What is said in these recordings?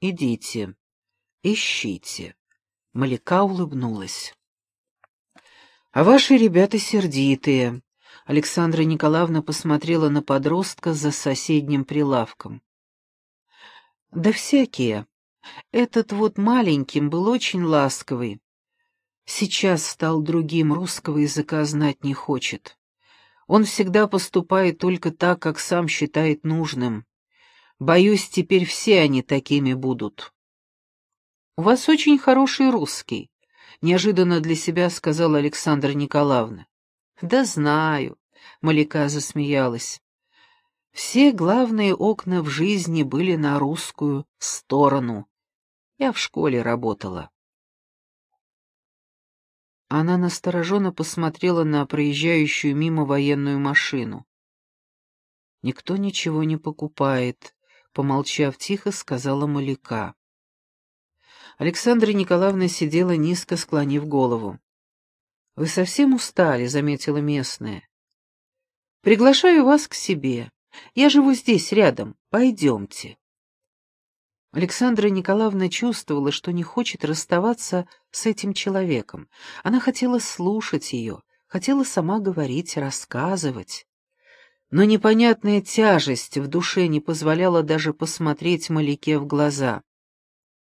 идите, ищите». Маляка улыбнулась. «А ваши ребята сердитые». Александра Николаевна посмотрела на подростка за соседним прилавком. «Да всякие. Этот вот маленьким был очень ласковый. Сейчас стал другим, русского языка знать не хочет. Он всегда поступает только так, как сам считает нужным. Боюсь, теперь все они такими будут. «У вас очень хороший русский», — неожиданно для себя сказала Александра Николаевна. «Да знаю», — Маляка засмеялась. «Все главные окна в жизни были на русскую сторону. Я в школе работала». Она настороженно посмотрела на проезжающую мимо военную машину. «Никто ничего не покупает», — помолчав тихо, сказала Маляка. Александра Николаевна сидела низко, склонив голову. «Вы совсем устали», — заметила местная. «Приглашаю вас к себе. Я живу здесь, рядом. Пойдемте». Александра Николаевна чувствовала, что не хочет расставаться с этим человеком. Она хотела слушать ее, хотела сама говорить, рассказывать. Но непонятная тяжесть в душе не позволяла даже посмотреть Маляке в глаза.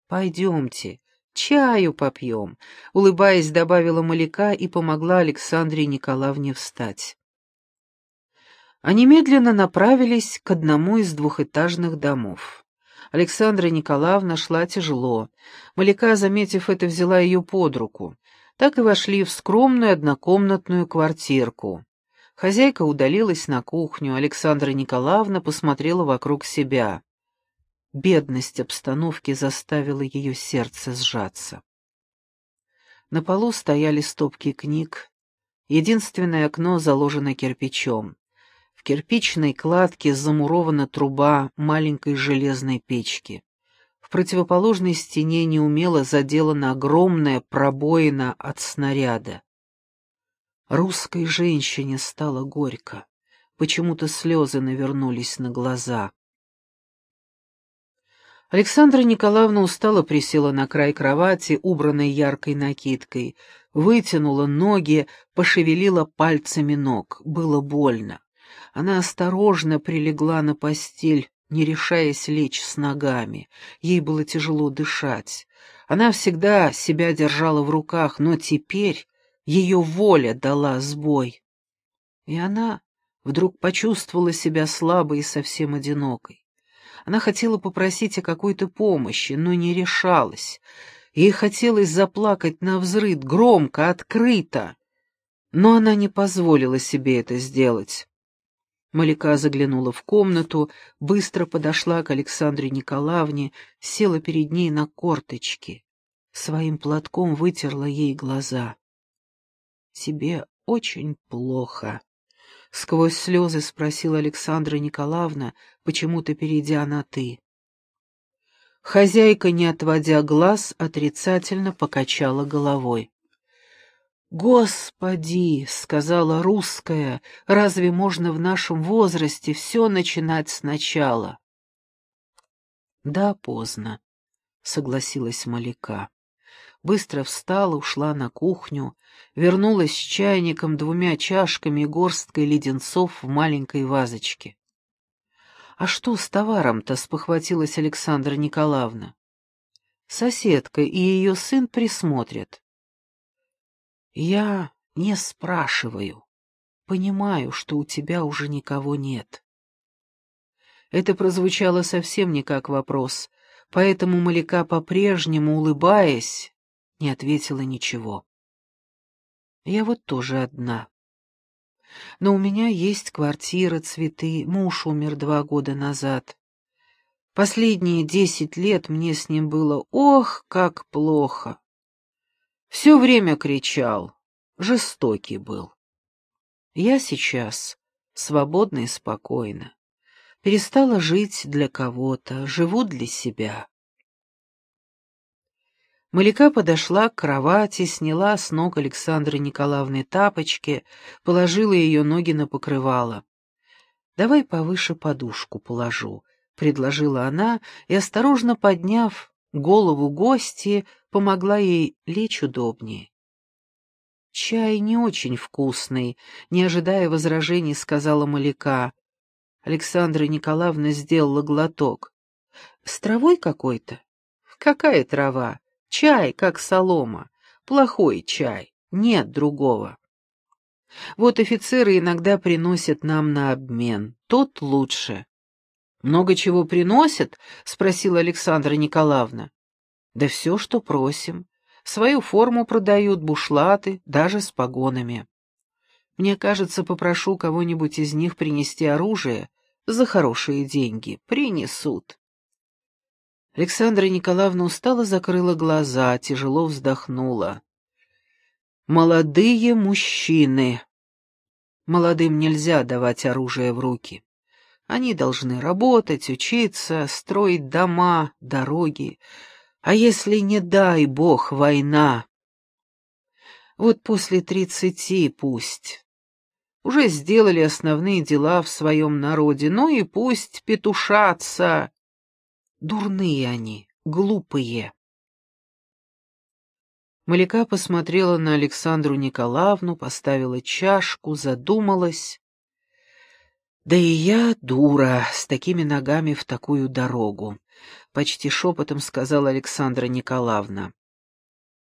«Пойдемте, чаю попьем», — улыбаясь, добавила Маляка и помогла Александре Николаевне встать. Они медленно направились к одному из двухэтажных домов. Александра Николаевна шла тяжело. Маляка, заметив это, взяла ее под руку. Так и вошли в скромную однокомнатную квартирку. Хозяйка удалилась на кухню, Александра Николаевна посмотрела вокруг себя. Бедность обстановки заставила ее сердце сжаться. На полу стояли стопки книг. Единственное окно заложено кирпичом кирпичной кладке замурована труба маленькой железной печки. В противоположной стене неумело заделана огромная пробоина от снаряда. Русской женщине стало горько. Почему-то слезы навернулись на глаза. Александра Николаевна устало присела на край кровати, убранной яркой накидкой, вытянула ноги, пошевелила пальцами ног. Было больно. Она осторожно прилегла на постель, не решаясь лечь с ногами. Ей было тяжело дышать. Она всегда себя держала в руках, но теперь ее воля дала сбой. И она вдруг почувствовала себя слабой и совсем одинокой. Она хотела попросить о какой-то помощи, но не решалась. Ей хотелось заплакать на взрыд, громко, открыто. Но она не позволила себе это сделать. Маляка заглянула в комнату, быстро подошла к Александре Николаевне, села перед ней на корточки. Своим платком вытерла ей глаза. «Тебе очень плохо», — сквозь слезы спросила Александра Николаевна, почему-то перейдя на «ты». Хозяйка, не отводя глаз, отрицательно покачала головой. «Господи!» — сказала русская, — «разве можно в нашем возрасте все начинать сначала?» «Да, поздно», — согласилась Маляка. Быстро встала, ушла на кухню, вернулась с чайником, двумя чашками и горсткой леденцов в маленькой вазочке. «А что с товаром-то?» — спохватилась Александра Николаевна. «Соседка и ее сын присмотрят». Я не спрашиваю. Понимаю, что у тебя уже никого нет. Это прозвучало совсем не как вопрос, поэтому Маляка, по-прежнему улыбаясь, не ответила ничего. Я вот тоже одна. Но у меня есть квартира, цветы, муж умер два года назад. Последние десять лет мне с ним было ох, как плохо. Все время кричал, жестокий был. Я сейчас свободна и спокойна. Перестала жить для кого-то, живу для себя. Маляка подошла к кровати, сняла с ног Александры Николаевны тапочки, положила ее ноги на покрывало. «Давай повыше подушку положу», предложила она и, осторожно подняв голову гости, помогла ей лечь удобнее. «Чай не очень вкусный», — не ожидая возражений, сказала Маляка. Александра Николаевна сделала глоток. «С травой какой-то?» «Какая трава? Чай, как солома. Плохой чай. Нет другого». Вот офицеры иногда приносят нам на обмен. Тот лучше. «Много чего приносят?» — спросила Александра Николаевна. «Да все, что просим. Свою форму продают, бушлаты, даже с погонами. Мне кажется, попрошу кого-нибудь из них принести оружие за хорошие деньги. Принесут. Александра Николаевна устало закрыла глаза, тяжело вздохнула. «Молодые мужчины. Молодым нельзя давать оружие в руки. Они должны работать, учиться, строить дома, дороги, а если, не дай бог, война? Вот после тридцати пусть. Уже сделали основные дела в своем народе, ну и пусть петушатся. Дурные они, глупые. Маляка посмотрела на Александру Николаевну, поставила чашку, задумалась. Да и я дура, с такими ногами в такую дорогу почти шепотом сказала Александра Николаевна.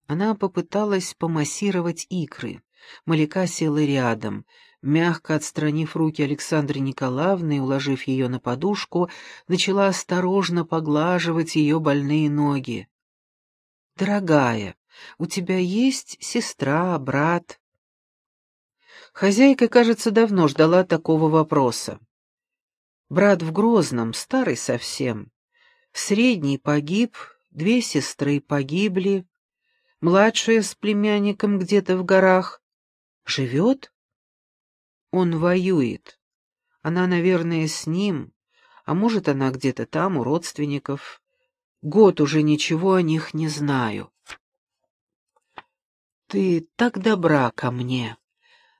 Она попыталась помассировать икры. Маляка села рядом, мягко отстранив руки Александры Николаевны и уложив ее на подушку, начала осторожно поглаживать ее больные ноги. «Дорогая, у тебя есть сестра, брат?» Хозяйка, кажется, давно ждала такого вопроса. Брат в Грозном, старый совсем. Средний погиб, две сестры погибли, младшая с племянником где-то в горах. Живет? Он воюет. Она, наверное, с ним, а может, она где-то там, у родственников. Год уже ничего о них не знаю. «Ты так добра ко мне!»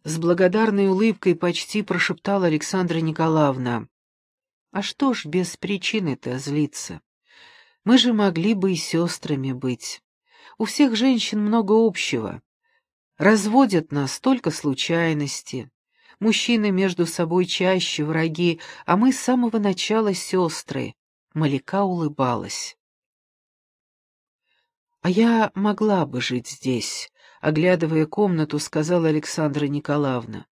С благодарной улыбкой почти прошептала Александра Николаевна. А что ж без причины-то злиться? Мы же могли бы и сестрами быть. У всех женщин много общего. Разводят нас только случайности. Мужчины между собой чаще враги, а мы с самого начала сестры. Маляка улыбалась. «А я могла бы жить здесь», — оглядывая комнату, сказала Александра Николаевна.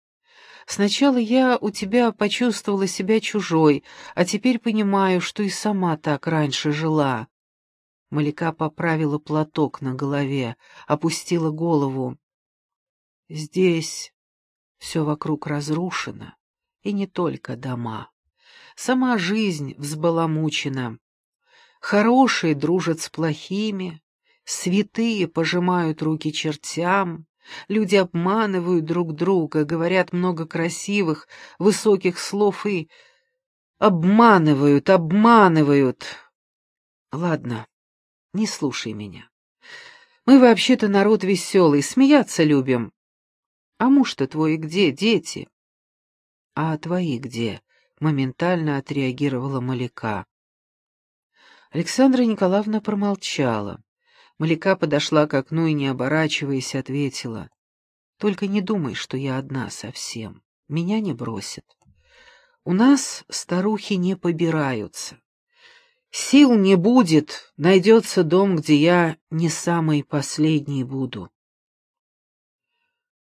Сначала я у тебя почувствовала себя чужой, а теперь понимаю, что и сама так раньше жила». Маляка поправила платок на голове, опустила голову. «Здесь все вокруг разрушено, и не только дома. Сама жизнь взбаламучена. Хорошие дружат с плохими, святые пожимают руки чертям, Люди обманывают друг друга, говорят много красивых, высоких слов и... Обманывают, обманывают. Ладно, не слушай меня. Мы вообще-то народ веселый, смеяться любим. А муж-то твой где, дети? А твои где? Моментально отреагировала Маляка. Александра Николаевна промолчала. Маляка подошла к окну и, не оборачиваясь, ответила. «Только не думай, что я одна совсем. Меня не бросят. У нас старухи не побираются. Сил не будет, найдется дом, где я не самый последний буду».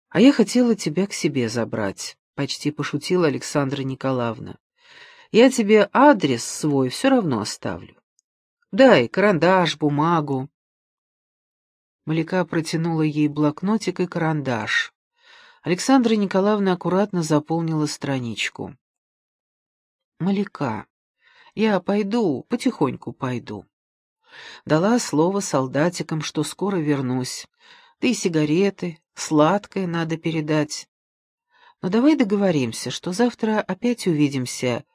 «А я хотела тебя к себе забрать», — почти пошутила Александра Николаевна. «Я тебе адрес свой все равно оставлю. Дай карандаш, бумагу. Маляка протянула ей блокнотик и карандаш. Александра Николаевна аккуратно заполнила страничку. «Маляка, я пойду, потихоньку пойду». Дала слово солдатикам, что скоро вернусь. Да и сигареты, сладкое надо передать. Но давай договоримся, что завтра опять увидимся.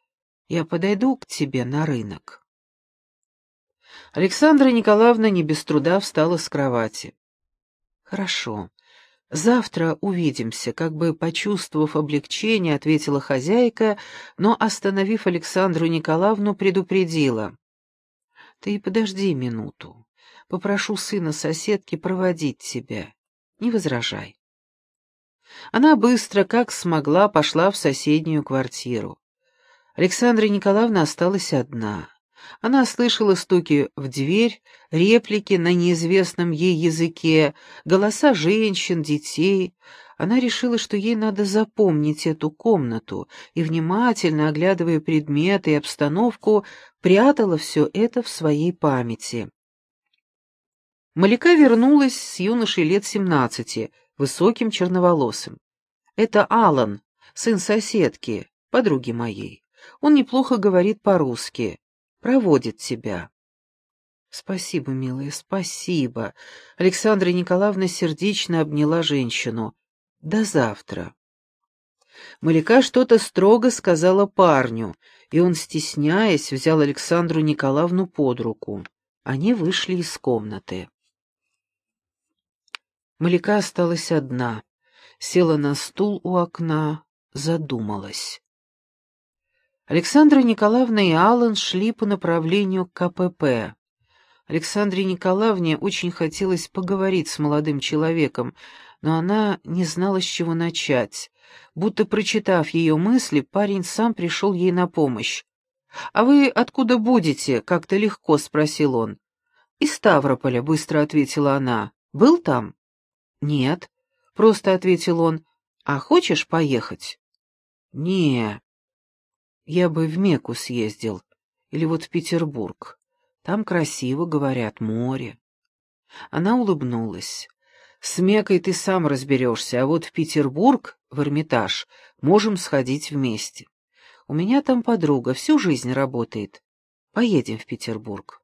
Я подойду к тебе на рынок. Александра Николаевна не без труда встала с кровати. «Хорошо. «Завтра увидимся», — как бы почувствовав облегчение, ответила хозяйка, но, остановив Александру Николаевну, предупредила. «Ты подожди минуту. Попрошу сына соседки проводить тебя. Не возражай». Она быстро, как смогла, пошла в соседнюю квартиру. Александра Николаевна осталась одна. Она слышала стуки в дверь, реплики на неизвестном ей языке, голоса женщин, детей. Она решила, что ей надо запомнить эту комнату, и, внимательно оглядывая предметы и обстановку, прятала все это в своей памяти. Маляка вернулась с юношей лет семнадцати, высоким черноволосым. «Это Алан, сын соседки, подруги моей. Он неплохо говорит по-русски проводит тебя. Спасибо, милая, спасибо. Александра Николаевна сердечно обняла женщину. До завтра. Маляка что-то строго сказала парню, и он, стесняясь, взял Александру Николаевну под руку. Они вышли из комнаты. Маляка осталась одна, села на стул у окна, задумалась. Александра Николаевна и Аллан шли по направлению к КПП. Александре Николаевне очень хотелось поговорить с молодым человеком, но она не знала, с чего начать. Будто прочитав ее мысли, парень сам пришел ей на помощь. «А вы откуда будете?» — как-то легко спросил он. «Из Ставрополя», — быстро ответила она. «Был там?» «Нет», — просто ответил он. «А хочешь поехать?» «Не», я бы в Мекку съездил, или вот в Петербург. Там красиво, говорят, море. Она улыбнулась. С Мекой ты сам разберешься, а вот в Петербург, в Эрмитаж, можем сходить вместе. У меня там подруга, всю жизнь работает. Поедем в Петербург.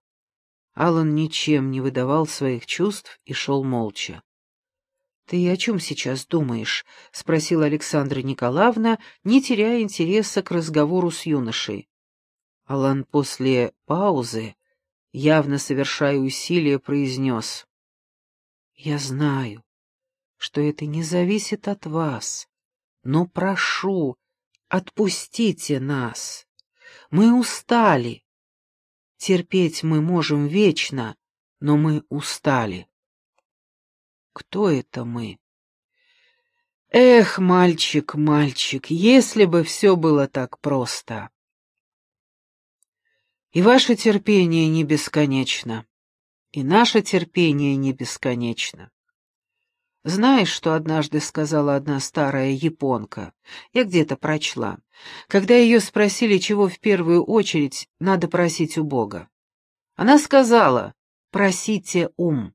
Алан ничем не выдавал своих чувств и шел молча. «Ты о чем сейчас думаешь?» — спросила Александра Николаевна, не теряя интереса к разговору с юношей. Алан после паузы, явно совершая усилия, произнес. «Я знаю, что это не зависит от вас, но прошу, отпустите нас. Мы устали. Терпеть мы можем вечно, но мы устали». Кто это мы? Эх, мальчик, мальчик, если бы все было так просто. И ваше терпение не бесконечно, и наше терпение не бесконечно. Знаешь, что однажды сказала одна старая японка? Я где-то прочла. Когда ее спросили, чего в первую очередь надо просить у Бога. Она сказала, просите ум.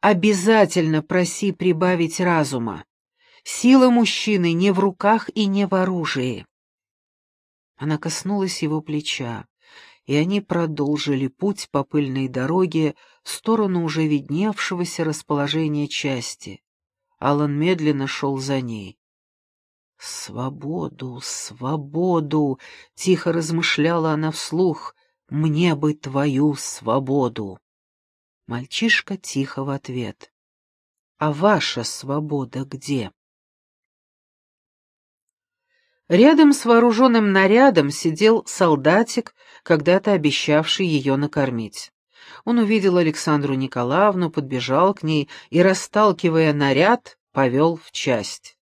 Обязательно проси прибавить разума. Сила мужчины не в руках и не в оружии. Она коснулась его плеча, и они продолжили путь по пыльной дороге в сторону уже видневшегося расположения части. Алан медленно шел за ней. «Свободу, свободу!» — тихо размышляла она вслух. «Мне бы твою свободу!» Мальчишка тихо в ответ. «А ваша свобода где?» Рядом с вооруженным нарядом сидел солдатик, когда-то обещавший ее накормить. Он увидел Александру Николаевну, подбежал к ней и, расталкивая наряд, повел в часть.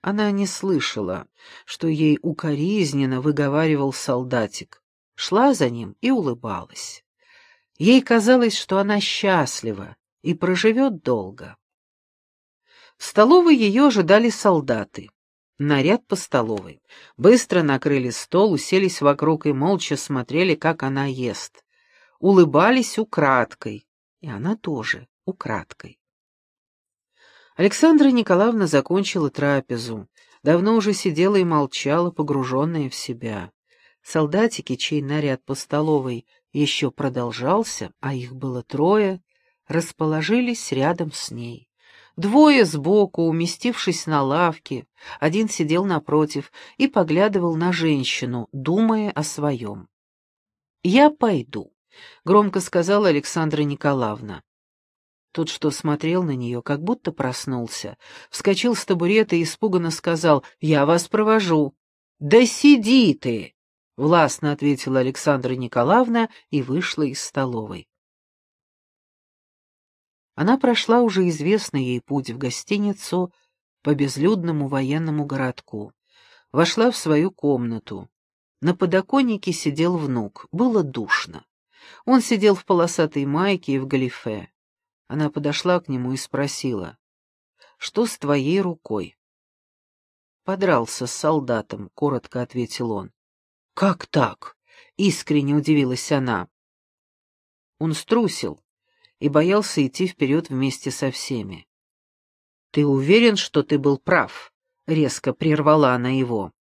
Она не слышала, что ей укоризненно выговаривал солдатик, шла за ним и улыбалась. Ей казалось, что она счастлива и проживет долго. В столовой ее ожидали солдаты. Наряд по столовой. Быстро накрыли стол, уселись вокруг и молча смотрели, как она ест. Улыбались украдкой. И она тоже украдкой. Александра Николаевна закончила трапезу. Давно уже сидела и молчала, погруженная в себя. Солдатики, чей наряд по столовой еще продолжался, а их было трое, расположились рядом с ней. Двое сбоку, уместившись на лавке, один сидел напротив и поглядывал на женщину, думая о своем. «Я пойду», — громко сказала Александра Николаевна. Тот, что смотрел на нее, как будто проснулся, вскочил с табурета и испуганно сказал «Я вас провожу». «Да сиди ты!» — властно ответила Александра Николаевна и вышла из столовой. Она прошла уже известный ей путь в гостиницу по безлюдному военному городку. Вошла в свою комнату. На подоконнике сидел внук. Было душно. Он сидел в полосатой майке и в галифе. Она подошла к нему и спросила, «Что с твоей рукой?» «Подрался с солдатом», — коротко ответил он. «Как так?» — искренне удивилась она. Он струсил и боялся идти вперед вместе со всеми. «Ты уверен, что ты был прав?» — резко прервала она его.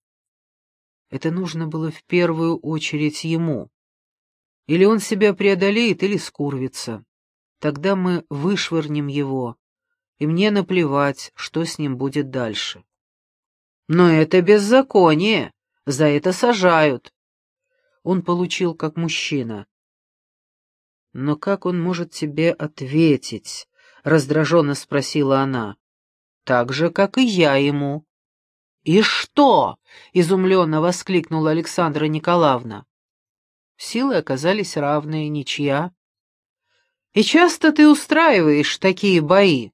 Это нужно было в первую очередь ему. Или он себя преодолеет, или скурвится. Тогда мы вышвырнем его, и мне наплевать, что с ним будет дальше. Но это беззаконие, за это сажают. Он получил как мужчина. Но как он может тебе ответить? Раздраженно спросила она. Так же, как и я ему. «И что?» — изумленно воскликнула Александра Николаевна. Силы оказались равные, ничья. И часто ты устраиваешь такие бои?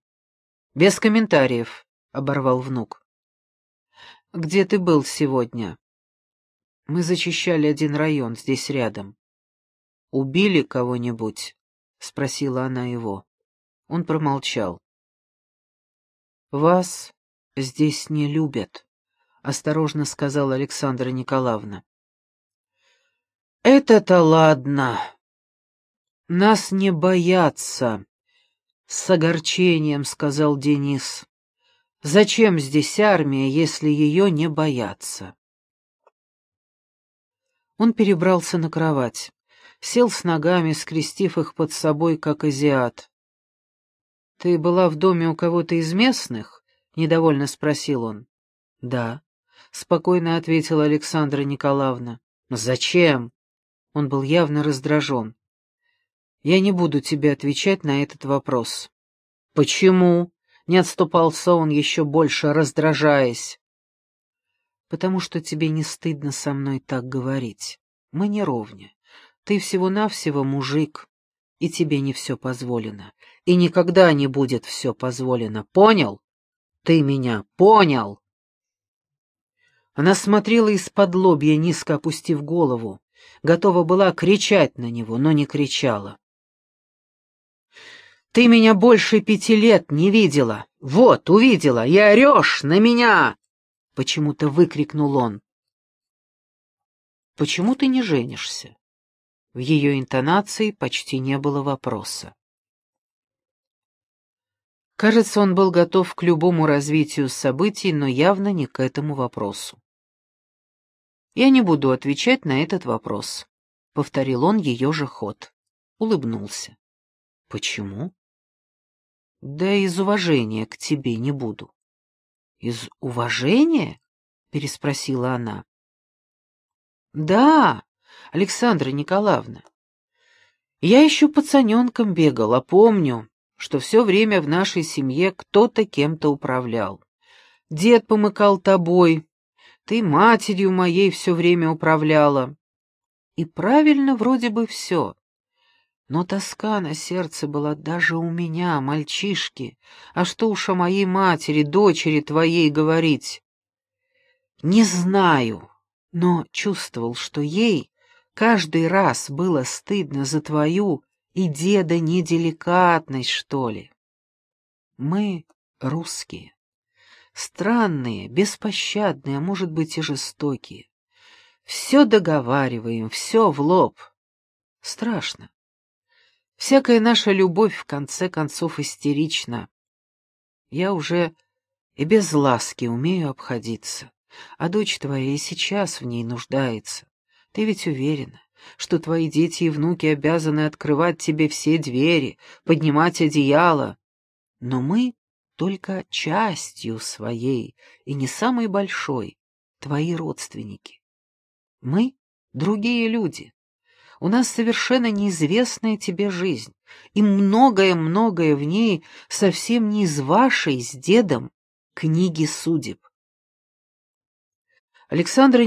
Без комментариев, оборвал внук. Где ты был сегодня? Мы зачищали один район здесь рядом. Убили кого-нибудь? спросила она его. Он промолчал. Вас здесь не любят, осторожно сказала Александра Николаевна. Это-то ладно, «Нас не боятся», — с огорчением сказал Денис. «Зачем здесь армия, если ее не боятся?» Он перебрался на кровать, сел с ногами, скрестив их под собой, как азиат. «Ты была в доме у кого-то из местных?» — недовольно спросил он. «Да», — спокойно ответила Александра Николаевна. «Зачем?» Он был явно раздражен. Я не буду тебе отвечать на этот вопрос. Почему? Не отступался он еще больше, раздражаясь. Потому что тебе не стыдно со мной так говорить. Мы не ровня. Ты всего-навсего мужик, и тебе не все позволено. И никогда не будет все позволено. Понял? Ты меня понял? Она смотрела из-под лобья, низко опустив голову. Готова была кричать на него, но не кричала. Ты меня больше пяти лет не видела. Вот, увидела, и орешь на меня!» Почему-то выкрикнул он. «Почему ты не женишься?» В ее интонации почти не было вопроса. Кажется, он был готов к любому развитию событий, но явно не к этому вопросу. «Я не буду отвечать на этот вопрос», — повторил он ее же ход. Улыбнулся. «Почему?» Да из уважения к тебе не буду. Из уважения? переспросила она. Да, Александра Николаевна. Я еще пацаненком бегал, а помню, что все время в нашей семье кто-то кем-то управлял. Дед помыкал тобой, ты матерью моей все время управляла. И правильно вроде бы все. Но тоска на сердце была даже у меня, мальчишки. А что уж о моей матери, дочери твоей говорить? Не знаю, но чувствовал, что ей каждый раз было стыдно за твою и деда неделикатность, что ли. Мы русские. Странные, беспощадные, а может быть и жестокие. Все договариваем, все в лоб. Страшно. Всякая наша любовь, в конце концов, истерична. Я уже и без ласки умею обходиться, а дочь твоя и сейчас в ней нуждается. Ты ведь уверена, что твои дети и внуки обязаны открывать тебе все двери, поднимать одеяло. Но мы только частью своей, и не самой большой, твои родственники. Мы — другие люди. У нас совершенно неизвестная тебе жизнь, и многое-многое в ней совсем не из вашей с дедом книги судеб. Александра